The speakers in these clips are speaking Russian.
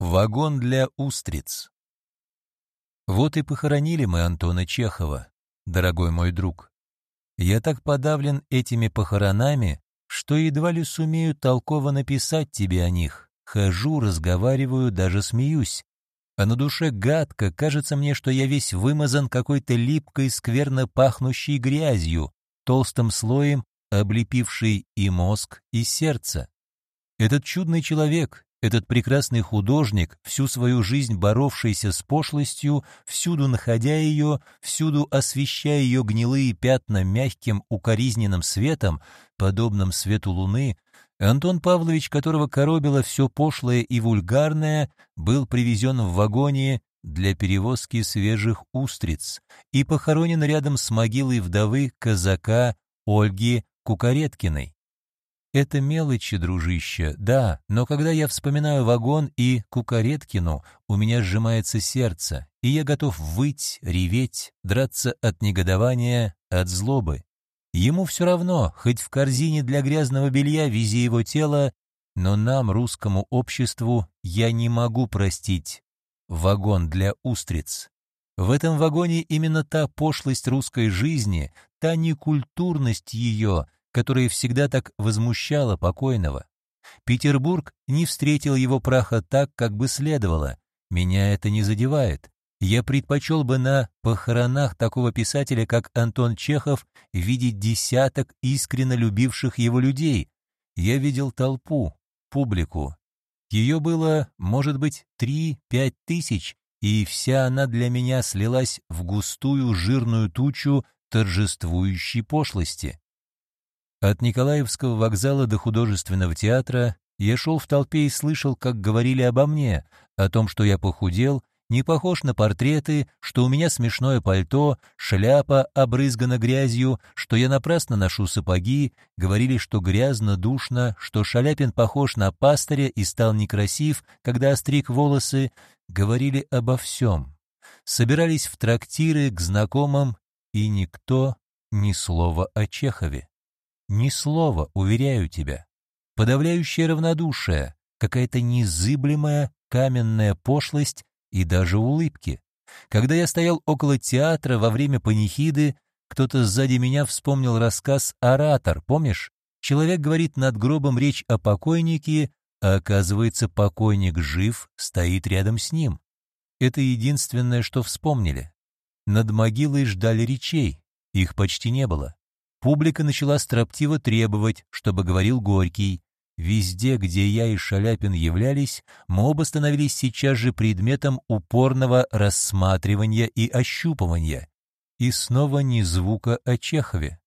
Вагон для устриц. Вот и похоронили мы Антона Чехова, дорогой мой друг. Я так подавлен этими похоронами, что едва ли сумею толково написать тебе о них. Хожу, разговариваю, даже смеюсь. А на душе гадко, кажется мне, что я весь вымазан какой-то липкой, скверно пахнущей грязью, толстым слоем, облепившей и мозг, и сердце. Этот чудный человек, этот прекрасный художник, всю свою жизнь боровшийся с пошлостью, всюду находя ее, всюду освещая ее гнилые пятна мягким укоризненным светом, подобным свету луны, Антон Павлович, которого коробило все пошлое и вульгарное, был привезен в вагоне для перевозки свежих устриц и похоронен рядом с могилой вдовы казака Ольги Кукареткиной. Это мелочи, дружище, да, но когда я вспоминаю вагон и Кукареткину, у меня сжимается сердце, и я готов выть, реветь, драться от негодования, от злобы. Ему все равно, хоть в корзине для грязного белья вези его тело, но нам, русскому обществу, я не могу простить. Вагон для устриц. В этом вагоне именно та пошлость русской жизни, та некультурность ее — которое всегда так возмущало покойного. Петербург не встретил его праха так, как бы следовало. Меня это не задевает. Я предпочел бы на похоронах такого писателя, как Антон Чехов, видеть десяток искренне любивших его людей. Я видел толпу, публику. Ее было, может быть, три-пять тысяч, и вся она для меня слилась в густую жирную тучу торжествующей пошлости. От Николаевского вокзала до художественного театра я шел в толпе и слышал, как говорили обо мне, о том, что я похудел, не похож на портреты, что у меня смешное пальто, шляпа обрызгана грязью, что я напрасно ношу сапоги, говорили, что грязно, душно, что Шаляпин похож на пастыря и стал некрасив, когда остриг волосы, говорили обо всем. Собирались в трактиры к знакомым, и никто ни слова о Чехове. Ни слова, уверяю тебя. Подавляющее равнодушие, какая-то незыблемая каменная пошлость и даже улыбки. Когда я стоял около театра во время панихиды, кто-то сзади меня вспомнил рассказ «Оратор», помнишь? Человек говорит над гробом речь о покойнике, а оказывается, покойник жив, стоит рядом с ним. Это единственное, что вспомнили. Над могилой ждали речей, их почти не было. Публика начала строптиво требовать, чтобы говорил Горький. Везде, где я и Шаляпин являлись, мы оба становились сейчас же предметом упорного рассматривания и ощупывания. И снова ни звука о Чехове.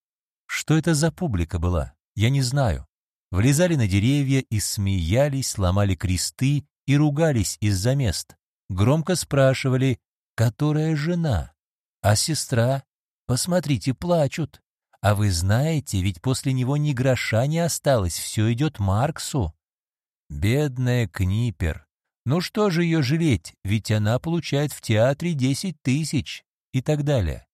Что это за публика была, я не знаю. Влезали на деревья и смеялись, ломали кресты и ругались из-за мест. Громко спрашивали, которая жена, а сестра, посмотрите, плачут. А вы знаете, ведь после него ни гроша не осталось, все идет Марксу. Бедная Книпер. Ну что же ее жалеть, ведь она получает в театре десять тысяч и так далее.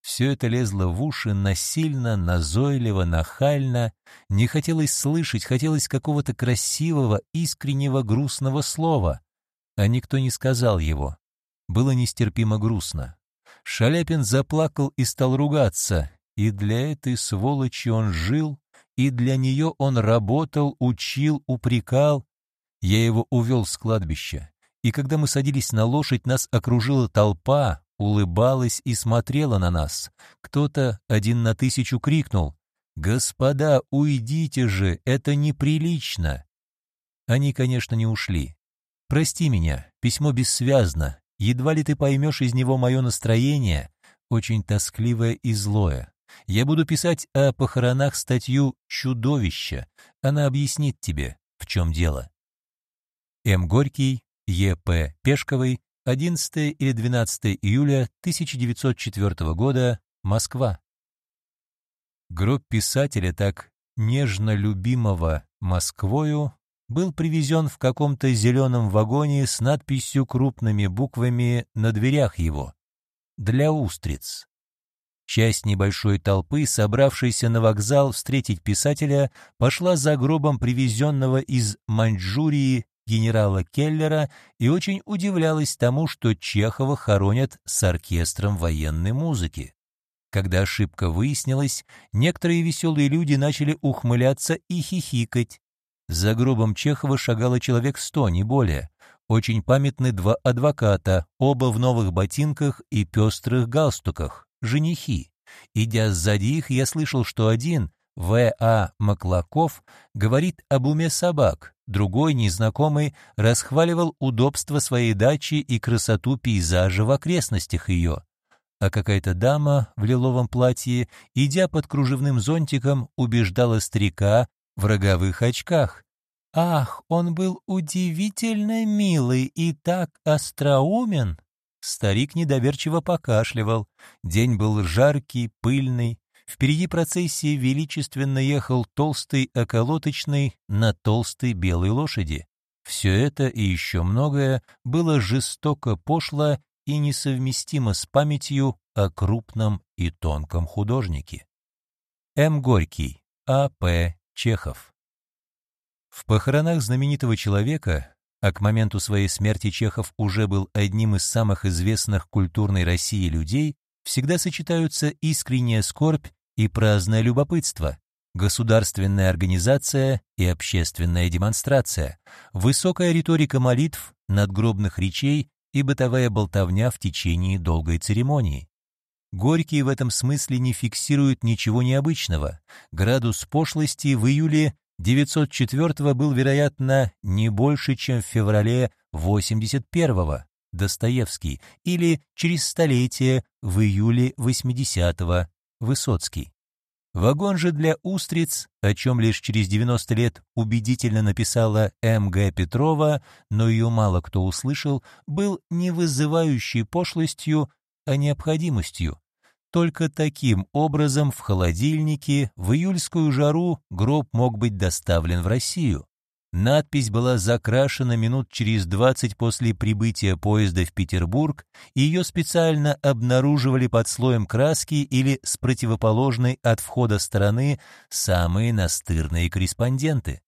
Все это лезло в уши насильно, назойливо, нахально. Не хотелось слышать, хотелось какого-то красивого, искреннего, грустного слова. А никто не сказал его. Было нестерпимо грустно. Шаляпин заплакал и стал ругаться. И для этой сволочи он жил, и для нее он работал, учил, упрекал. Я его увел с кладбища, и когда мы садились на лошадь, нас окружила толпа, улыбалась и смотрела на нас. Кто-то один на тысячу крикнул «Господа, уйдите же, это неприлично!» Они, конечно, не ушли. «Прости меня, письмо бессвязно, едва ли ты поймешь из него мое настроение, очень тоскливое и злое. Я буду писать о похоронах статью «Чудовище». Она объяснит тебе, в чем дело. М. Горький, Е. П. Пешковый, 11 или 12 июля 1904 года, Москва. Гроб писателя, так нежно любимого Москвою, был привезен в каком-то зеленом вагоне с надписью крупными буквами на дверях его «Для устриц». Часть небольшой толпы, собравшейся на вокзал встретить писателя, пошла за гробом привезенного из Маньчжурии генерала Келлера и очень удивлялась тому, что Чехова хоронят с оркестром военной музыки. Когда ошибка выяснилась, некоторые веселые люди начали ухмыляться и хихикать. За гробом Чехова шагало человек сто, не более. Очень памятны два адвоката, оба в новых ботинках и пестрых галстуках, женихи. Идя сзади их, я слышал, что один, В.А. Маклаков, говорит об уме собак, другой, незнакомый, расхваливал удобство своей дачи и красоту пейзажа в окрестностях ее. А какая-то дама в лиловом платье, идя под кружевным зонтиком, убеждала старика в роговых очках. «Ах, он был удивительно милый и так остроумен!» Старик недоверчиво покашливал. День был жаркий, пыльный. Впереди процессии величественно ехал толстый околоточный на толстой белой лошади. Все это и еще многое было жестоко пошло и несовместимо с памятью о крупном и тонком художнике. М. Горький, А. П. Чехов. В похоронах знаменитого человека а к моменту своей смерти Чехов уже был одним из самых известных культурной России людей, всегда сочетаются искренняя скорбь и праздное любопытство, государственная организация и общественная демонстрация, высокая риторика молитв, надгробных речей и бытовая болтовня в течение долгой церемонии. Горький в этом смысле не фиксирует ничего необычного. Градус пошлости в июле 904 был, вероятно, не больше, чем в феврале 81-го, Достоевский, или через столетие в июле 80-го, Высоцкий. Вагон же для устриц, о чем лишь через 90 лет убедительно написала М.Г. Петрова, но ее мало кто услышал, был не вызывающей пошлостью, а необходимостью, только таким образом в холодильнике в июльскую жару гроб мог быть доставлен в Россию. Надпись была закрашена минут через 20 после прибытия поезда в Петербург, и ее специально обнаруживали под слоем краски или с противоположной от входа стороны самые настырные корреспонденты.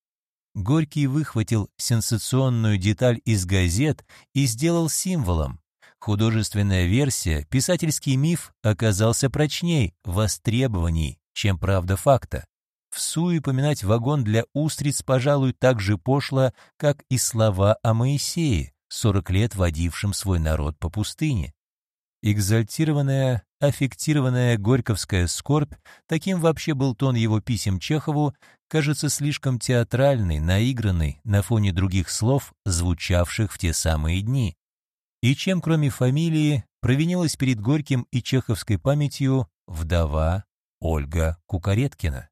Горький выхватил сенсационную деталь из газет и сделал символом. Художественная версия, писательский миф оказался прочней, востребованней, чем правда факта. В суе поминать вагон для устриц, пожалуй, так же пошло, как и слова о Моисее, сорок лет водившем свой народ по пустыне. Экзальтированная, аффектированная горьковская скорбь, таким вообще был тон его писем Чехову, кажется слишком театральный, наигранный на фоне других слов, звучавших в те самые дни. И чем, кроме фамилии, провинилась перед Горьким и чеховской памятью вдова Ольга Кукареткина?